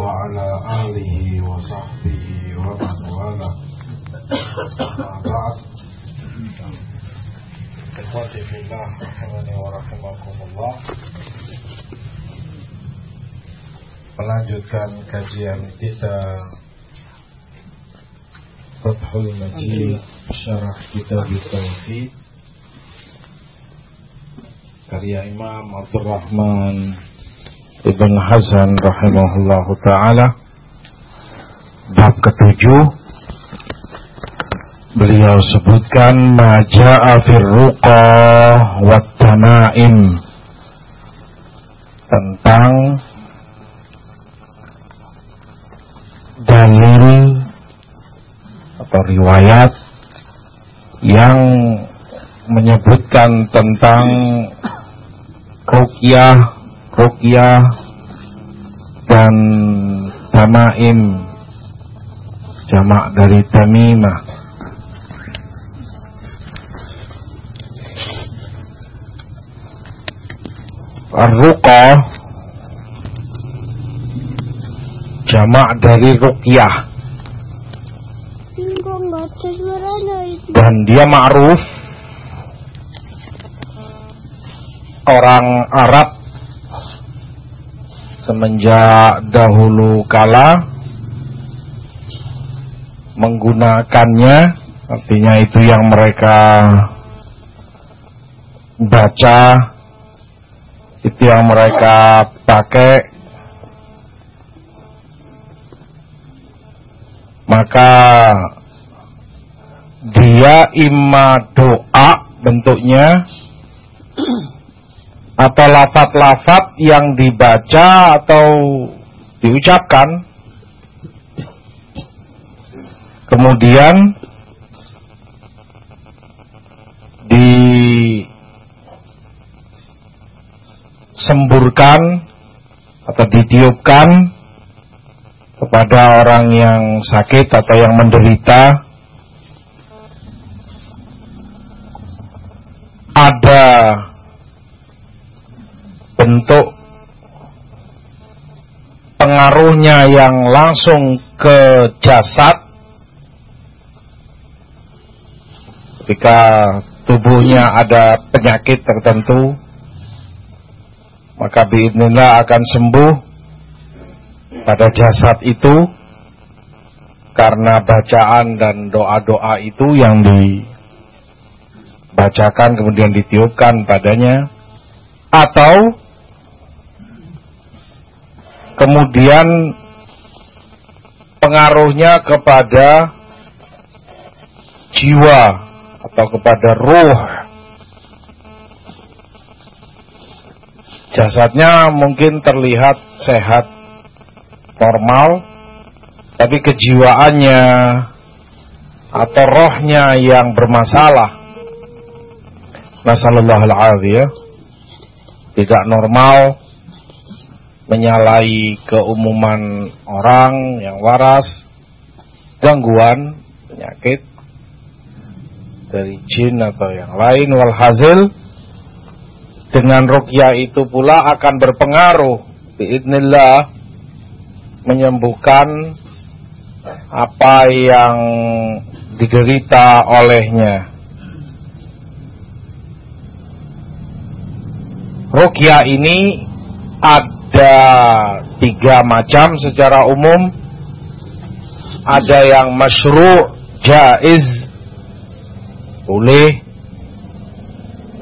وعلى آله وصحبه ومن والاه. بعد إخوتي في الله رحمني ورحمكم الله melanjutkan kajian kita Fathul Majid Syarah Kitab Tauhid karya Imam Abdurrahman Ibn Hasan rahimahullah taala bab ketujuh beliau sebutkan maja'a fir ruqa wat tanaim tentang dalil atau riwayat yang menyebutkan tentang ruqyah ruqyah dan tamaim jamak dari tamimah Ar-ruqa. Jamak dari ruqyah. Dan dia ma'ruf. Orang Arab semenjak dahulu kala menggunakannya artinya itu yang mereka baca itu yang mereka pakai. Maka dia imma doa bentuknya atau lafat-lafat yang dibaca atau diucapkan. Kemudian disemburkan atau ditiupkan kepada orang yang sakit atau yang menderita. Ada bentuk pengaruhnya yang langsung ke jasad. Ketika tubuhnya ada penyakit tertentu maka biidnillah akan sembuh pada jasad itu karena bacaan dan doa-doa itu yang dibacakan kemudian ditiupkan padanya. Atau kemudian pengaruhnya kepada jiwa atau kepada ruh jasadnya mungkin terlihat sehat normal tapi kejiwaannya atau rohnya yang bermasalah. Nasallallahu alaihi tidak normal menyalahi keumuman orang yang waras, gangguan, penyakit dari jin atau yang lain walhasil dengan rukyah itu pula akan berpengaruh. Biidnillah menyembuhkan apa yang diderita olehnya. Rukyah ini ada ada tiga macam secara umum. Ada yang masyru' jaiz boleh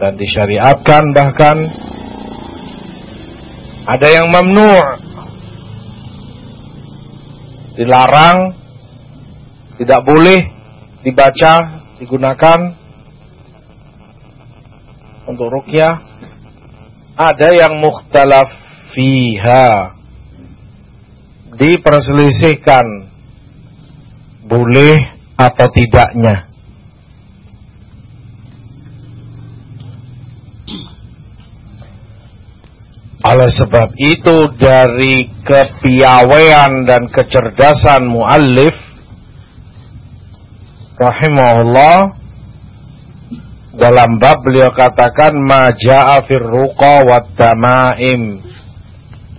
dan disyariatkan bahkan ada yang mamnu' dilarang tidak boleh dibaca digunakan untuk rukyah. Ada yang mukhtalaf fiha diperselisihkan boleh atau tidaknya Oleh sebab itu dari kepiawaian dan kecerdasan muallif rahimahullah dalam bab beliau katakan maja'a fir ruqa wat tamaim.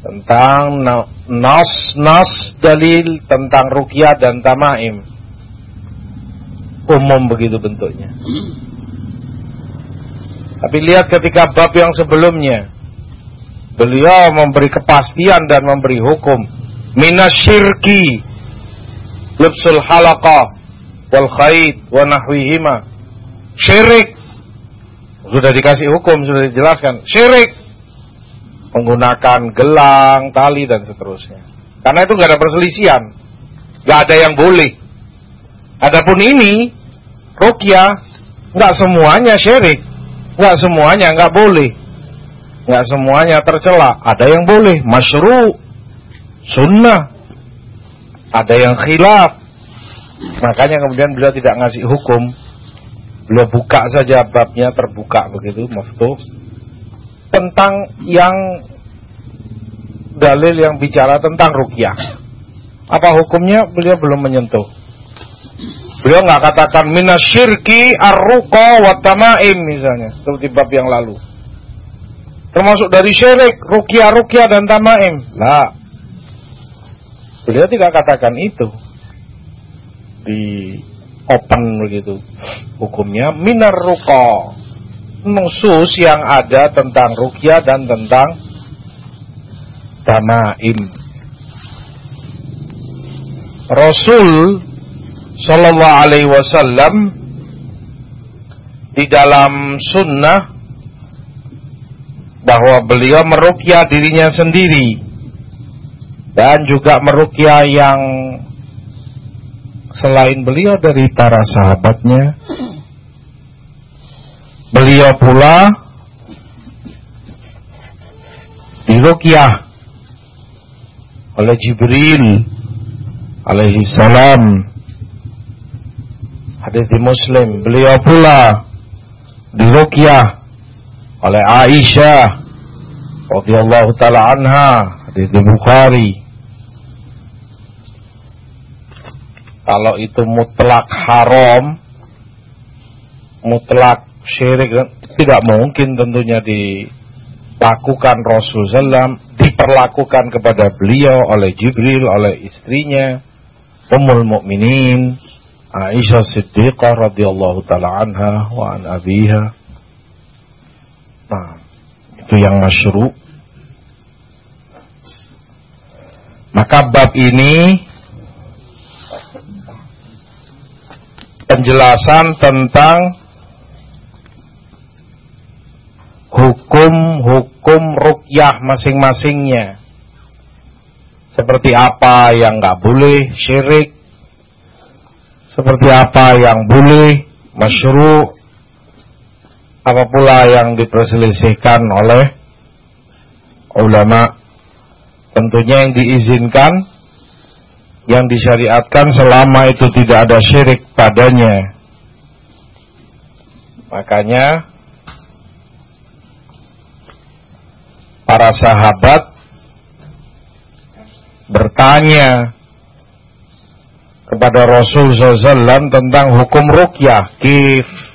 Tentang nas-nas dalil tentang ruqyah dan tamaim. Umum begitu bentuknya. Tapi lihat ketika bab yang sebelumnya Beliau memberi kepastian dan memberi hukum. Minasyirki lubsul halaqah wal khait wa nahwihima. Syirik. Sudah dikasih hukum, sudah dijelaskan. Syirik. Menggunakan gelang, tali dan seterusnya. Karena itu gak ada perselisihan. Gak ada yang boleh. Adapun ini, rukyah, nggak semuanya syirik. Nggak semuanya nggak boleh nggak semuanya tercela. Ada yang boleh, masyru, sunnah. Ada yang khilaf. Makanya kemudian beliau tidak ngasih hukum. Beliau buka saja babnya terbuka begitu, maftuh. Tentang yang dalil yang bicara tentang rukyah. Apa hukumnya? Beliau belum menyentuh. Beliau nggak katakan minasyirki ar-ruqa wa tamaim misalnya, seperti bab yang lalu termasuk dari syirik, rukyah dan tamaim. Nah, beliau tidak katakan itu di open begitu. Hukumnya minar ruko, nusus yang ada tentang rukyah dan tentang tamaim. Rasul Shallallahu Alaihi Wasallam di dalam sunnah bahwa beliau merukyah dirinya sendiri dan juga merukyah yang selain beliau dari para sahabatnya. Beliau pula dirukyah oleh Jibril alaihi salam. Hadis di Muslim. Beliau pula dirukyah oleh Aisyah radhiyallahu taala anha di Bukhari. Kalau itu mutlak haram mutlak syirik tidak mungkin tentunya dilakukan Rasul Sallam diperlakukan kepada beliau oleh Jibril oleh istrinya Ummul Mukminin Aisyah Siddiqah radhiyallahu taala anha wa an abiha Itu yang masyru. Maka bab ini penjelasan tentang hukum-hukum rukyah masing-masingnya. Seperti apa yang nggak boleh syirik, seperti apa yang boleh masyru, apa pula yang diperselisihkan oleh ulama? Tentunya yang diizinkan yang disyariatkan selama itu tidak ada syirik padanya. Makanya para sahabat bertanya kepada Rasul SAW tentang hukum rukyah kif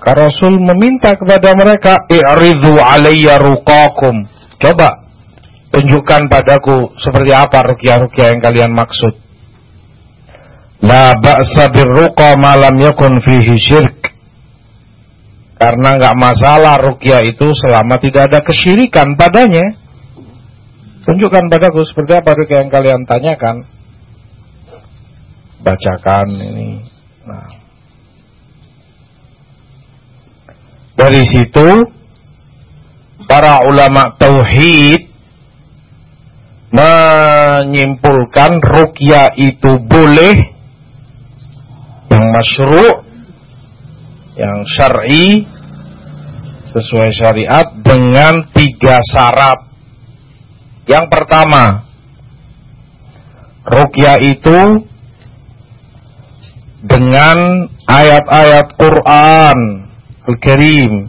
maka Rasul meminta kepada mereka, "I'ridhu alayya ruqakum." Coba tunjukkan padaku seperti apa rukyah-rukyah yang kalian maksud. La ba'sa birruqa ma lam yakun fihi syirk. Karena nggak masalah rukyah itu selama tidak ada kesyirikan padanya. Tunjukkan padaku seperti apa rukyah yang kalian tanyakan. Bacakan ini. Nah, Dari situ para ulama tauhid menyimpulkan rukyah itu boleh yang masyru' yang syar'i sesuai syariat dengan tiga syarat. Yang pertama, rukyah itu dengan ayat-ayat Quran Al-Karim.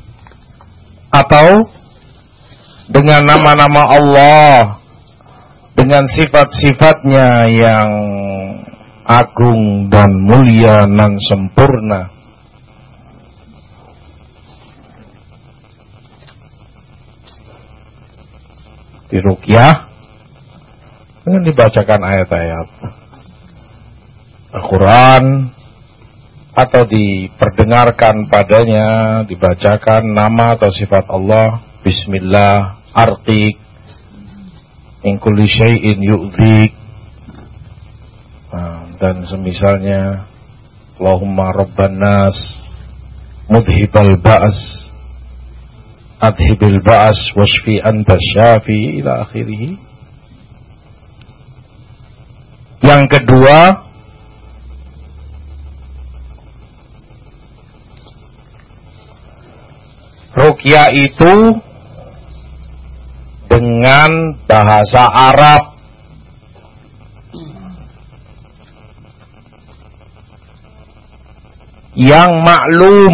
Atau dengan nama-nama Allah dengan sifat-sifatnya yang agung dan mulia dan sempurna. Di rukyah dengan dibacakan ayat-ayat Al-Quran atau diperdengarkan padanya dibacakan nama atau sifat Allah Bismillah artik in kulli syai'in yu'dhik nah, dan semisalnya Allahumma rabban nas mudhibal ba's adhibil ba's washfi anta syafi ila akhirih. Yang kedua Rukyah itu dengan bahasa Arab. Yang maklum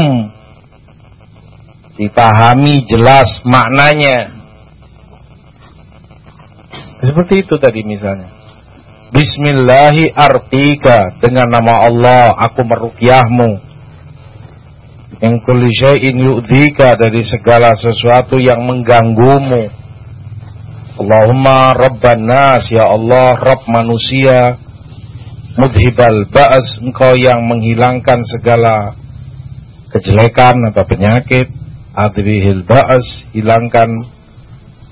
dipahami jelas maknanya. Seperti itu tadi misalnya. Bismillahi artika dengan nama Allah aku merukyahmu. Yang kulli syai'in dari segala sesuatu yang mengganggumu. Allahumma Rabban Nas Ya Allah Rabb manusia. Mudhibal Ba'as Engkau yang menghilangkan segala Kejelekan atau penyakit. Adbihil Ba'as Hilangkan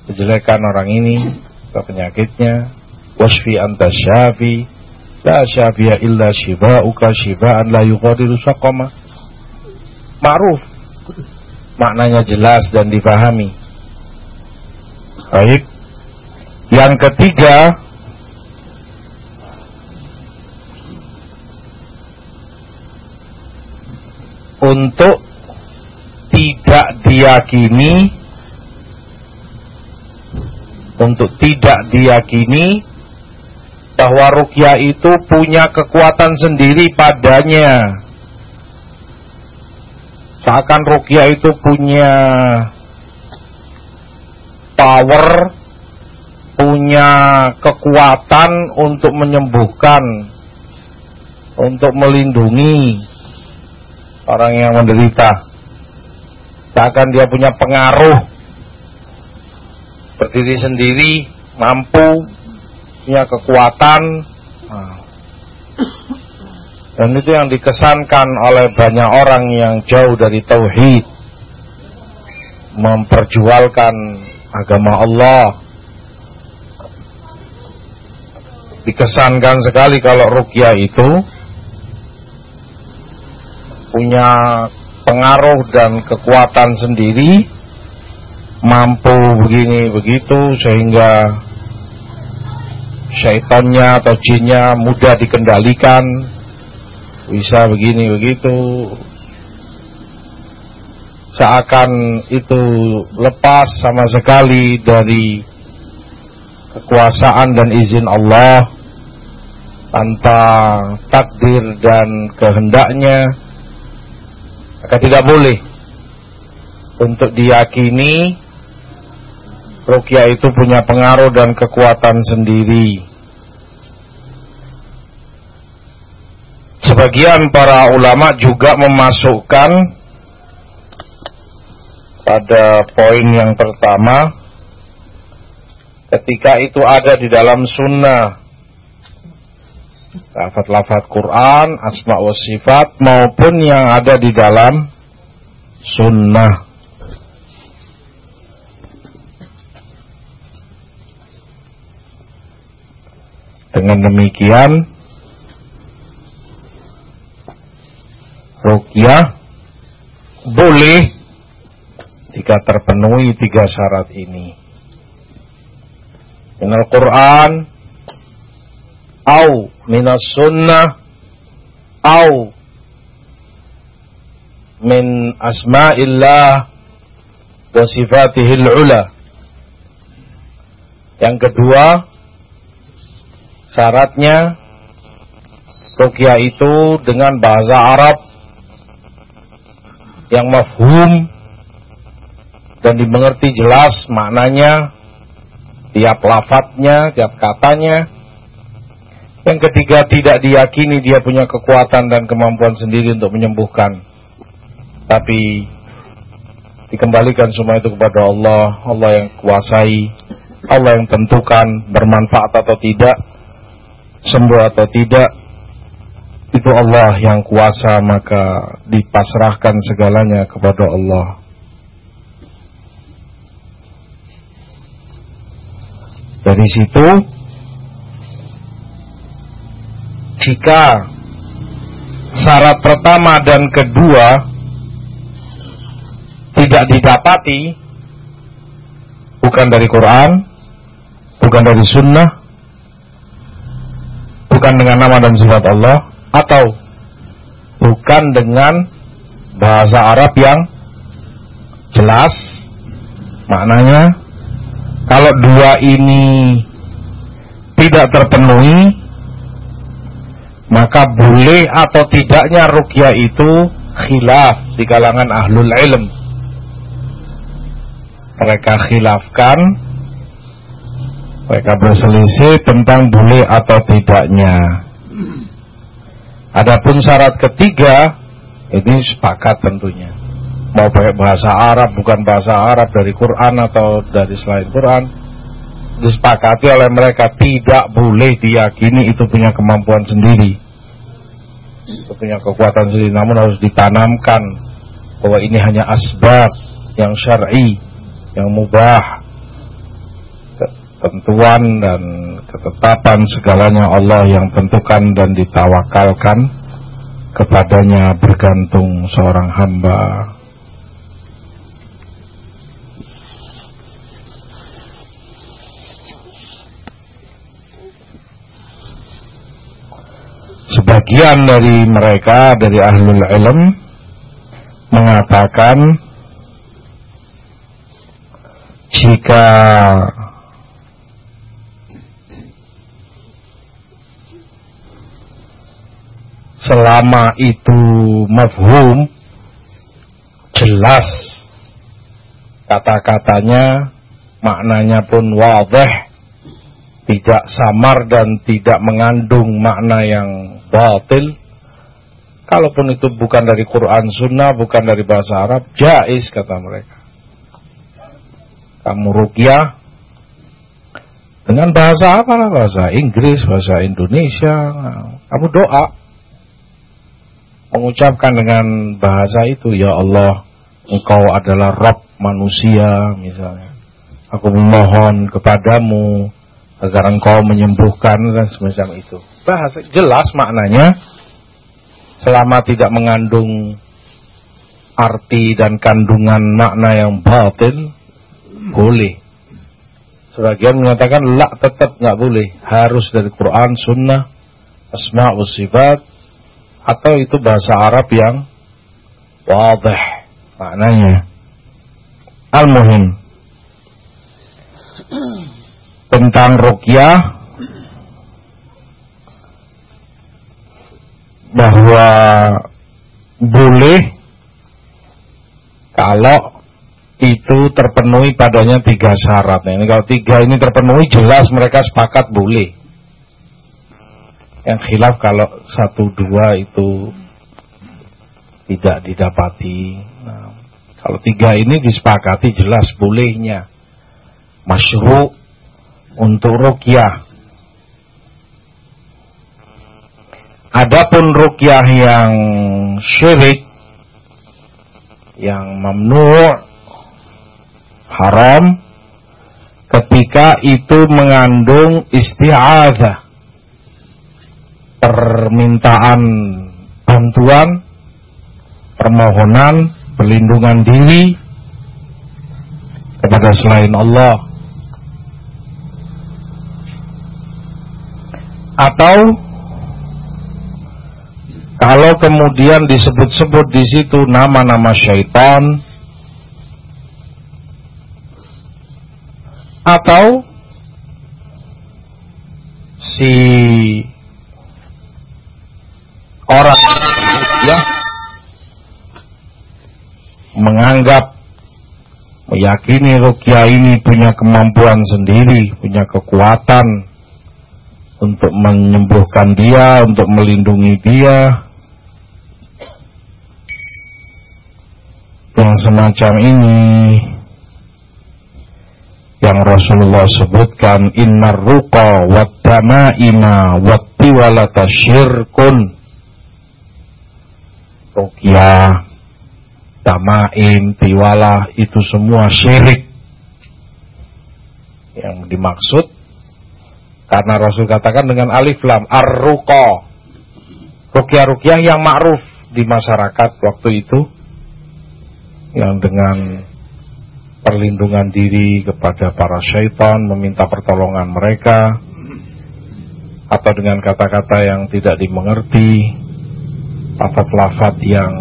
kejelekan orang ini Atau penyakitnya. Wasfi anta syafi La syafiya illa shiba'uka shiba'an la yughadiru saqama Ma'ruf. Maknanya jelas dan dipahami. Baik. Yang ketiga, untuk tidak diyakini untuk tidak diyakini bahwa rukyah itu punya kekuatan sendiri padanya. Seakan rukyah itu punya power punya kekuatan untuk menyembuhkan, untuk melindungi orang yang menderita. Bahkan dia punya pengaruh berdiri sendiri, mampu, punya kekuatan. Nah. Dan itu yang dikesankan oleh banyak orang yang jauh dari tauhid. Memperjualkan agama Allah. Dikesankan sekali kalau rukyah itu punya pengaruh dan kekuatan sendiri. Mampu begini begitu sehingga syaitannya atau jinnya mudah dikendalikan bisa begini begitu. Seakan itu lepas sama sekali dari kekuasaan dan izin Allah tanpa takdir dan kehendaknya. Maka tidak boleh untuk diyakini rukyah itu punya pengaruh dan kekuatan sendiri sebagian para ulama juga memasukkan pada poin yang pertama ketika itu ada di dalam sunnah lafat-lafat Quran, asma wa sifat maupun yang ada di dalam sunnah. Dengan demikian rukyah boleh jika terpenuhi tiga syarat ini. Minal Quran au minas sunnah au min asma'illah wa sifatihil ula yang kedua syaratnya rukyah itu dengan bahasa Arab yang mafhum dan dimengerti jelas maknanya, tiap lafadznya, tiap katanya. Yang ketiga tidak diyakini dia punya kekuatan dan kemampuan sendiri untuk menyembuhkan. Tapi dikembalikan semua itu kepada Allah, Allah yang kuasai, Allah yang tentukan bermanfaat atau tidak, sembuh atau tidak, itu Allah yang kuasa maka dipasrahkan segalanya kepada Allah. Dari situ jika syarat pertama dan kedua tidak didapati bukan dari Quran, bukan dari sunnah, bukan dengan nama dan sifat Allah, atau bukan dengan bahasa Arab yang jelas maknanya kalau dua ini tidak terpenuhi maka boleh atau tidaknya rukyah itu khilaf di kalangan ahlul ilm. Mereka khilafkan, mereka berselisih tentang boleh atau tidaknya. Adapun syarat ketiga, ini sepakat tentunya. Mau pakai bahasa Arab, bukan bahasa Arab dari Quran atau dari selain Quran, disepakati oleh mereka tidak boleh diyakini itu punya kemampuan sendiri itu punya kekuatan sendiri namun harus ditanamkan bahwa ini hanya asbab yang syar'i yang mubah ketentuan dan ketetapan segalanya Allah yang tentukan dan ditawakalkan kepadanya bergantung seorang hamba. Sebagian dari mereka dari ahlul ilm mengatakan jika selama itu mafhum jelas kata-katanya maknanya pun wadih tidak samar dan tidak mengandung makna yang batil. Kalaupun itu bukan dari Quran Sunnah bukan dari bahasa Arab jais kata mereka. Kamu rukyah dengan bahasa apa bahasa Inggris bahasa Indonesia kamu doa mengucapkan dengan bahasa itu ya Allah engkau adalah Rob manusia misalnya aku memohon kepadamu agar engkau menyembuhkan dan semacam itu. Bahasa jelas maknanya selama tidak mengandung arti dan kandungan makna yang batin boleh. Sebagian mengatakan la tetap nggak boleh, harus dari Quran, Sunnah, Asma wa Sifat atau itu bahasa Arab yang wadih maknanya. Al-muhim tentang rukyah bahwa boleh kalau itu terpenuhi padanya tiga syarat. Nah, ini kalau tiga ini terpenuhi jelas mereka sepakat boleh. Yang khilaf kalau satu dua itu tidak didapati. Nah, kalau tiga ini disepakati jelas bolehnya. Masyru untuk rukyah. Adapun rukyah yang syirik yang mamnu haram ketika itu mengandung isti'adzah permintaan bantuan permohonan perlindungan diri kepada selain Allah. Atau kalau kemudian disebut-sebut di situ nama-nama syaitan atau si orang ya menganggap meyakini rukyah ini punya kemampuan sendiri, punya kekuatan untuk menyembuhkan dia, untuk melindungi dia. Yang semacam ini yang Rasulullah sebutkan innar ruqa wat tamaima wat tiwalata syirkun ruqyah tamaim, tiwala itu semua syirik. Yang dimaksud karena Rasul katakan dengan alif lam ar-ruqa. Rukyah-rukyah yang ma'ruf di masyarakat waktu itu yang dengan perlindungan diri kepada para syaitan, meminta pertolongan mereka atau dengan kata-kata yang tidak dimengerti, lafaz-lafaz yang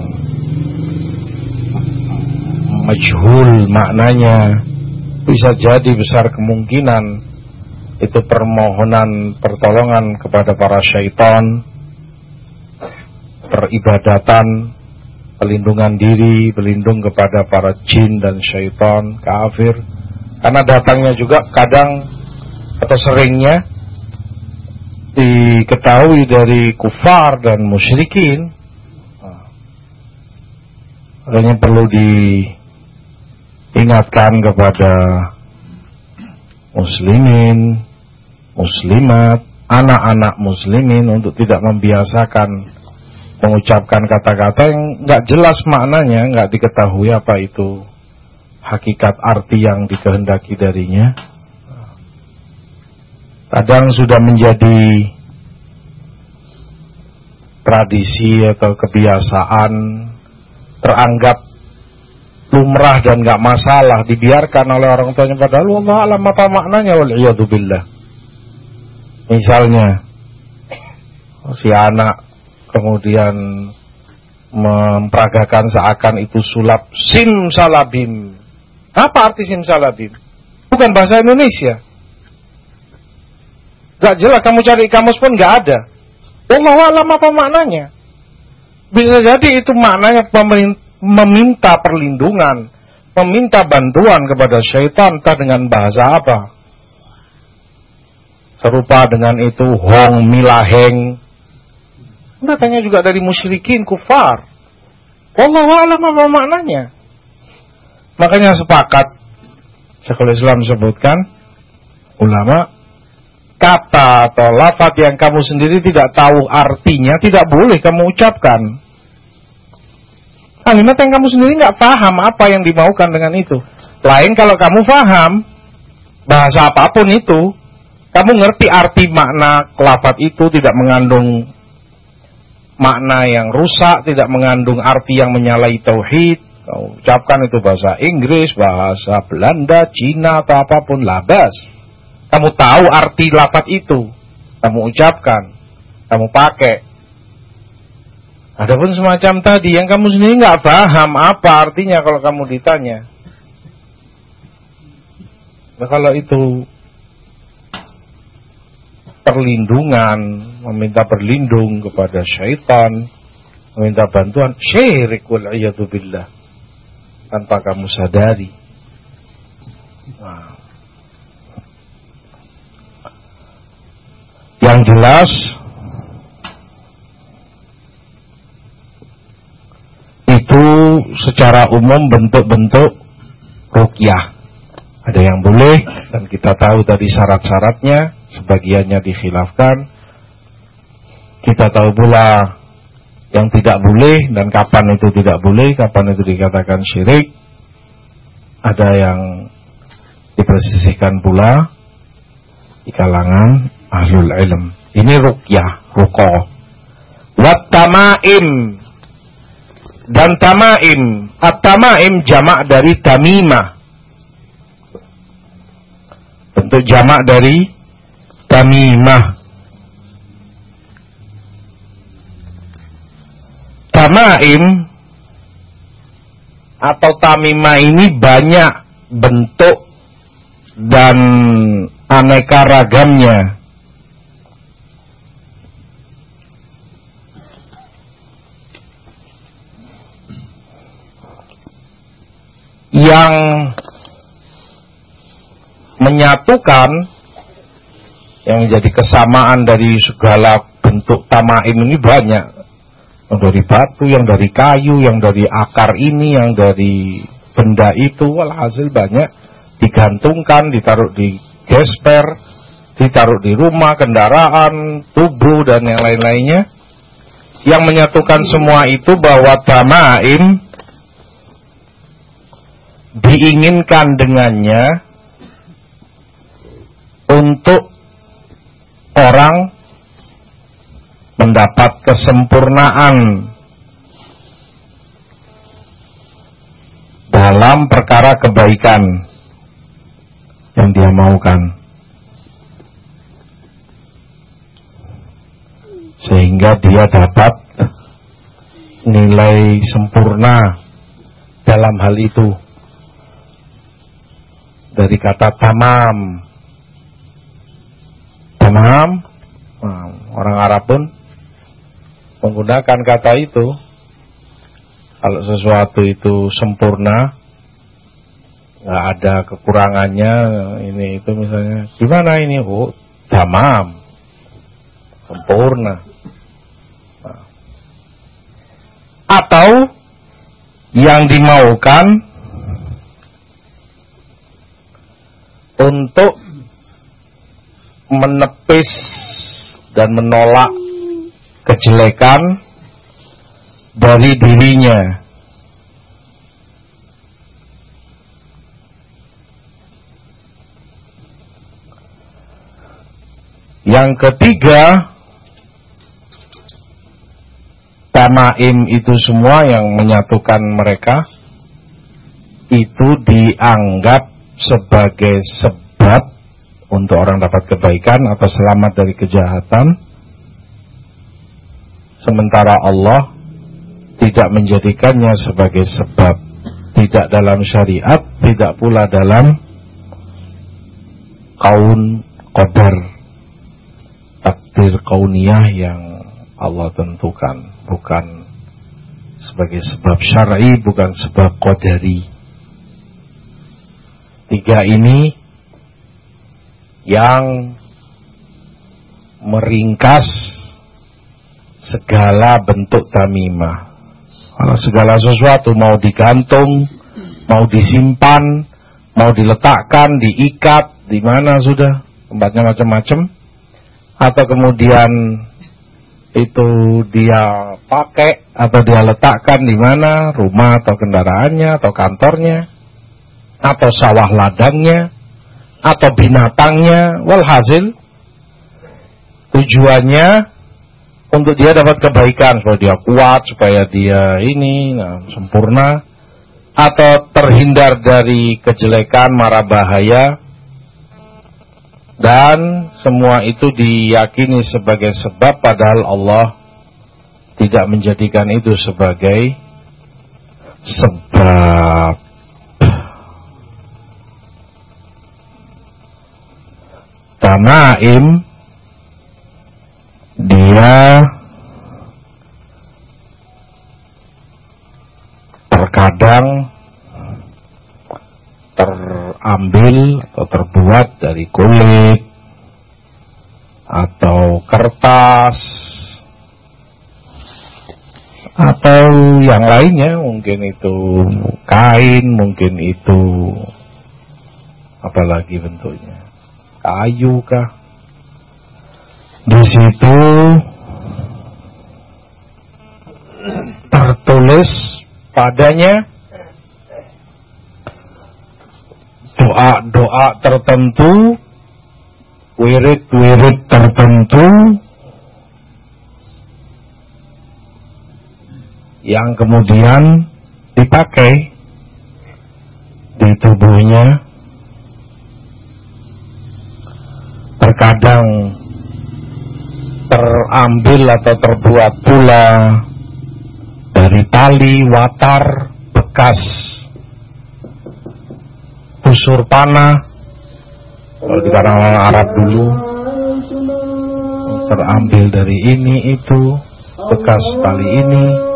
majhul maknanya bisa jadi besar kemungkinan itu permohonan pertolongan kepada para syaitan peribadatan pelindungan diri berlindung kepada para jin dan syaitan kafir. Karena datangnya juga kadang atau seringnya diketahui dari kufar dan musyrikin makanya perlu di ingatkan kepada muslimin, muslimat, anak-anak muslimin untuk tidak membiasakan mengucapkan kata-kata yang nggak jelas maknanya, nggak diketahui apa itu hakikat arti yang dikehendaki darinya. Kadang sudah menjadi tradisi atau kebiasaan teranggap lumrah dan nggak masalah dibiarkan oleh orang tuanya padahal Allah alam apa maknanya? Wal billah. Misalnya si anak kemudian memperagakan seakan itu sulap sim salabim apa arti sim salabim bukan bahasa Indonesia. Gak jelas kamu cari kamus pun gak ada. Allah alam apa maknanya bisa jadi itu maknanya meminta perlindungan, meminta bantuan kepada syaitan entah dengan bahasa apa. Serupa dengan itu hong milaheng. Datangnya juga dari musyrikin kufar. Allah alam apa maknanya. Makanya sepakat Syekhul Islam sebutkan ulama kata atau lafaz yang kamu sendiri tidak tahu artinya tidak boleh kamu ucapkan Kalimat yang kamu sendiri nggak paham apa yang dimaukan dengan itu. Lain kalau kamu paham bahasa apa pun itu, kamu ngerti arti makna kelafat itu tidak mengandung makna yang rusak, tidak mengandung arti yang menyalahi tauhid. Kau ucapkan itu bahasa Inggris, bahasa Belanda, Cina atau apa pun labas. Kamu tahu arti lafat itu, kamu ucapkan, kamu pakai. Adapun semacam tadi yang kamu sendiri nggak paham apa artinya kalau kamu ditanya. Nah, kalau itu perlindungan, meminta berlindung kepada syaitan, meminta bantuan, syirik wal billah tanpa kamu sadari. Nah. Yang jelas itu secara umum bentuk-bentuk rukyah. Ada yang boleh dan kita tahu tadi syarat-syaratnya, sebagiannya dikhilafkan. Kita tahu pula yang tidak boleh dan kapan itu tidak boleh, kapan itu dikatakan syirik. Ada yang dipersisihkan pula di kalangan ahlul ilm. Ini rukyah, rukoh. Wat tamaim dan tamaim. At-tamaim jamak dari tamimah. Bentuk jamak dari tamimah. Tamaim atau tamimah ini banyak bentuk dan aneka ragamnya. Yang menyatukan yang menjadi kesamaan dari segala bentuk tamaim ini banyak yang dari batu, yang dari kayu, yang dari akar ini, yang dari benda itu, walhasil banyak digantungkan, ditaruh di gesper, ditaruh di rumah, kendaraan, tubuh dan yang lain-lainnya. Yang menyatukan semua itu bahwa tamaim diinginkan dengannya untuk orang mendapat kesempurnaan dalam perkara kebaikan yang dia maukan. Sehingga dia dapat nilai sempurna dalam hal itu. Dari kata tamam. Tamam, orang Arab pun menggunakan kata itu. Kalau sesuatu itu sempurna nggak ada kekurangannya ini itu misalnya gimana ini? Oh tamam. Sempurna. Nah. atau yang dimaukan untuk menepis dan menolak kejelekan dari dirinya. Yang ketiga, tamaim itu semua yang menyatukan mereka itu dianggap sebagai sebab untuk orang dapat kebaikan atau selamat dari kejahatan sementara Allah tidak menjadikannya sebagai sebab. Tidak dalam syariat tidak pula dalam kaun qadar takdir kauniyah yang Allah tentukan. Bukan sebagai sebab syar'i bukan sebab qadari tiga ini yang meringkas segala bentuk tamimah. Kalau segala sesuatu mau digantung, mau disimpan, mau diletakkan, diikat, di mana sudah? Tempatnya macam-macam, atau kemudian itu dia pakai atau dia letakkan di mana? Rumah atau kendaraannya atau kantornya atau sawah ladangnya atau binatangnya walhasil tujuannya untuk dia dapat kebaikan supaya dia kuat supaya dia ini nah, sempurna atau terhindar dari kejelekan mara bahaya dan semua itu diyakini sebagai sebab padahal Allah tidak menjadikan itu sebagai sebab Tamaim dia terkadang terambil atau terbuat dari kulit atau kertas atau yang lainnya mungkin itu kain mungkin itu apalagi bentuknya kayu kah? Di situ tertulis padanya doa-doa tertentu, wirid-wirid tertentu. Yang kemudian dipakai di tubuhnya terkadang terambil atau terbuat pula dari tali watar bekas busur panah. Kalau di kalangan Arab dulu terambil dari ini itu bekas tali ini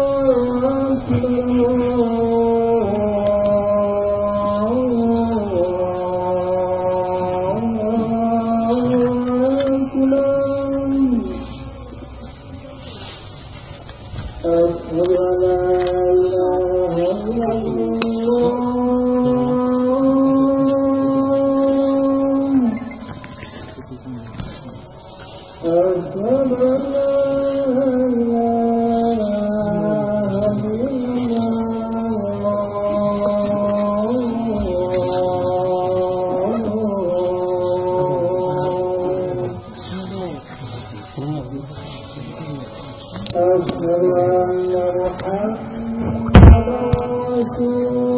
أشهد أن محمدا رسول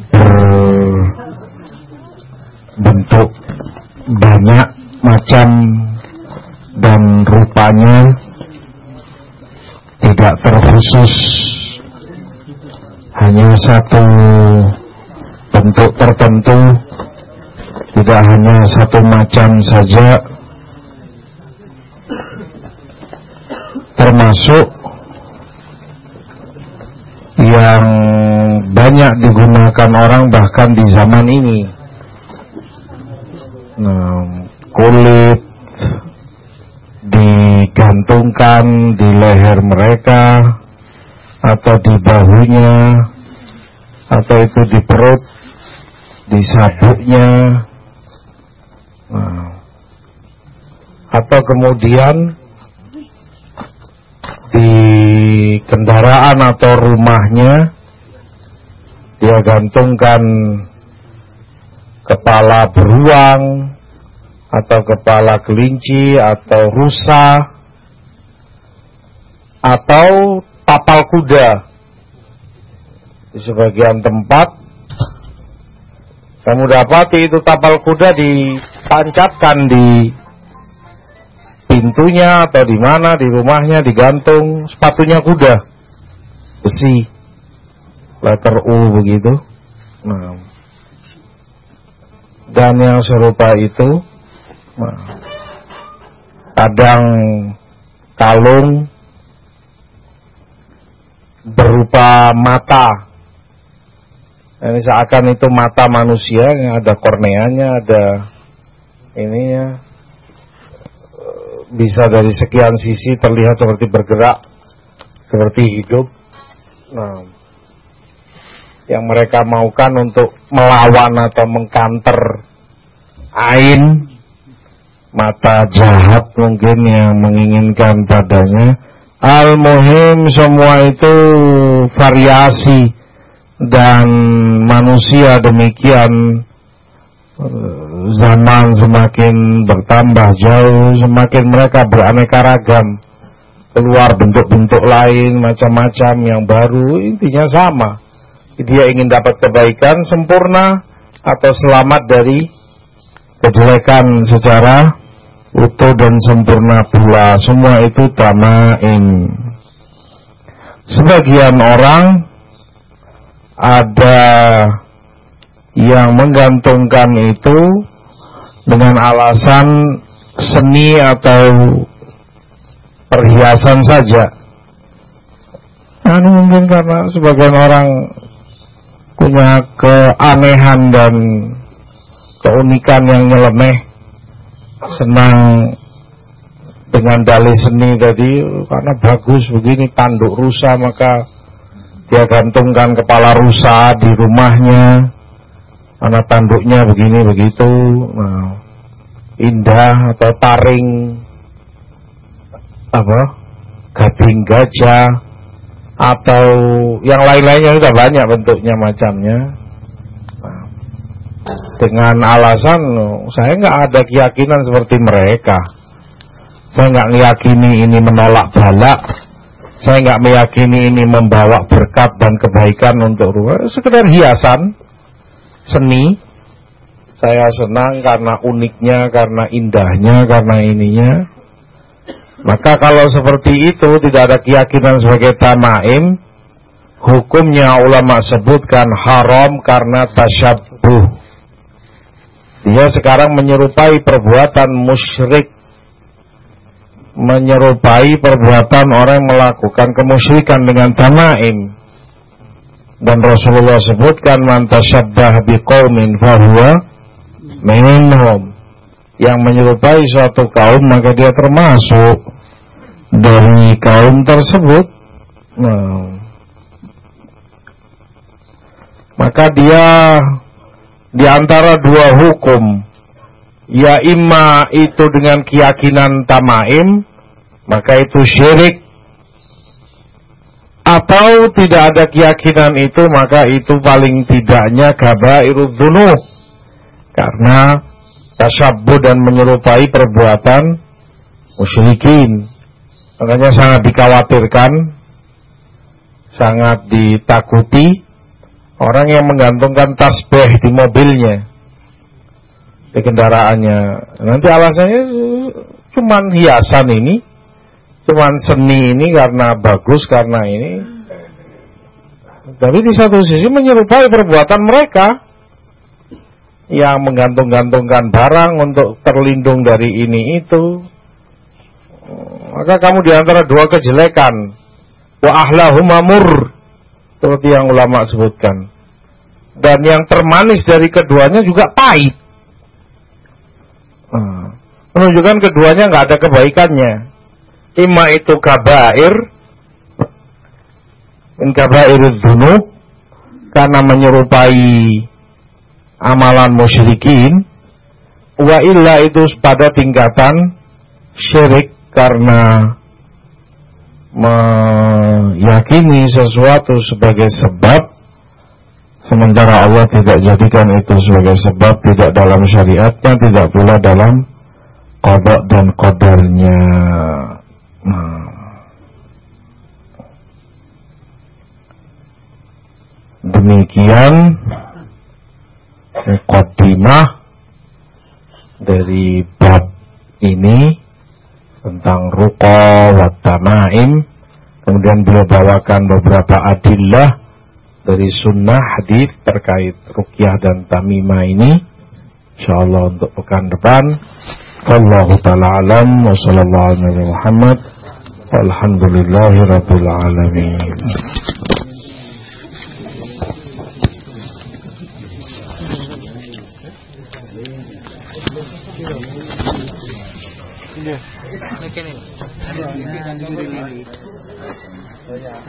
berbentuk banyak macam dan rupanya tidak terkhusus. Hanya satu bentuk tertentu tidak hanya satu macam saja. Termasuk yang banyak digunakan orang bahkan di zaman ini nah, kulit digantungkan di leher mereka atau di bahunya atau itu di perut di sabuknya Nah. Atau kemudian di kendaraan atau rumahnya dia gantungkan kepala beruang atau kepala kelinci atau rusa atau tapal kuda. Di sebagian tempat kamu dapati itu tapal kuda ditancapkan di pintunya atau di mana di rumahnya digantung sepatunya kuda. Besi. Letter U begitu. Nah, dan yang serupa itu kadang kalung berupa mata ini seakan itu mata manusia yang ada korneanya, ada ininya. Bisa dari sekian sisi terlihat seperti bergerak, seperti hidup. Nah, yang mereka maukan untuk melawan atau mengkanter ain mata jahat mungkin yang menginginkan padanya. Al-muhim semua itu variasi dan manusia demikian. Zaman semakin bertambah jauh semakin mereka beraneka ragam. Keluar bentuk-bentuk lain macam-macam yang baru intinya sama. Dia ingin dapat kebaikan sempurna atau selamat dari kejelekan secara utuh dan sempurna pula semua itu tamain sebagian orang ada yang menggantungkan itu dengan alasan seni atau perhiasan saja. Nah, mungkin karena sebagian orang punya keanehan dan keunikan yang nyeleneh, senang dengan dalih seni tadi karena bagus begini tanduk rusa maka dia gantungkan kepala rusa di rumahnya. Anak tanduknya begini begitu. Nah, indah atau taring apa gading gajah atau yang lain-lainnya sudah banyak bentuknya macamnya dengan alasan saya nggak ada keyakinan seperti mereka saya nggak meyakini ini menolak balak saya nggak meyakini ini membawa berkat dan kebaikan untuk rumah. Sekedar hiasan, seni. Saya senang karena uniknya, karena indahnya, karena ininya. Maka kalau seperti itu tidak ada keyakinan sebagai tamaim, hukumnya ulama sebutkan haram karena tasyabuh. Dia sekarang menyerupai perbuatan musyrik. Menyerupai perbuatan orang melakukan kemusyrikan dengan tamaim. Dan Rasulullah sebutkan man tasyabdah fahuwa minhum. Yang menyerupai suatu kaum maka dia termasuk dari kaum tersebut. Nah, maka dia di antara dua hukum ya imma itu dengan keyakinan tamaim maka itu syirik. Atau tidak ada keyakinan itu maka itu paling tidaknya kabairud dzunub. Karena tasyabbuh dan menyerupai perbuatan musyrikin. Makanya sangat dikhawatirkan sangat ditakuti orang yang menggantungkan tasbih di mobilnya di kendaraannya. Nanti alasannya cuma hiasan ini, cuma seni ini karena bagus karena ini. Tapi di satu sisi menyerupai perbuatan mereka yang menggantung-gantungkan barang untuk terlindung dari ini itu. Maka kamu di antara dua kejelekan, wa ahlahumamur seperti yang ulama sebutkan. Dan yang termanis dari keduanya juga pahit. Hmm. Menunjukkan keduanya nggak ada kebaikannya. Ima itu kabair, in kabair dzunub karena menyerupai amalan musyrikin, wa illa itu pada tingkatan syirik karena meyakini sesuatu sebagai sebab Sementara Allah tidak jadikan itu sebagai sebab tidak dalam syariatnya, tidak pula dalam kodok dan kodarnya. Nah. Demikian Mukaddimah dari bab ini tentang ruko watanaim. Kemudian beliau bawakan beberapa adillah dari sunnah hadis terkait rukyah dan tamimah ini. InsyaAllah untuk pekan depan. Allahu ta'ala alam wa sallallahu alaihi Muhammad. Walhamdulillahi rabbil alamin. Yeah. Mekanik. Ya.